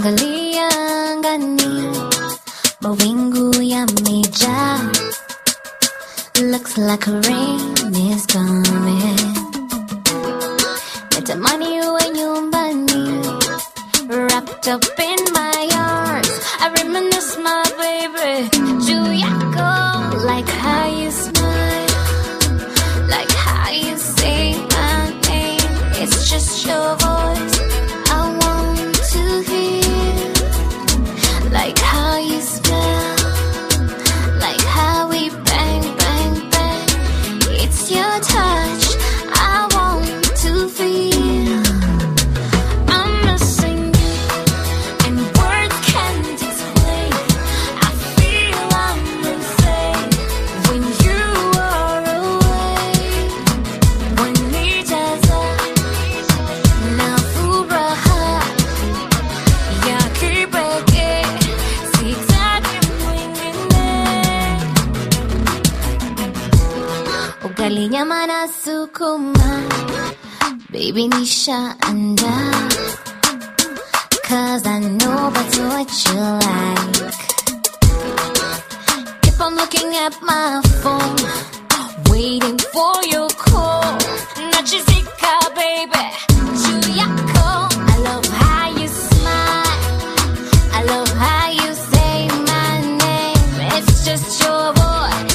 Naangalia angani, mawingu. Looks like rain is coming. Natamani uwe nyumbani, wrapped up in my arms. I reminisce my baby, juu yako, like how Kali nyaman asukuma Baby nisha anda. Cause I know that's what you like. If I'm looking at my phone Waiting for your call. Nachizika baby Chuyako I love how you smile. I love how you say my name. It's just your voice.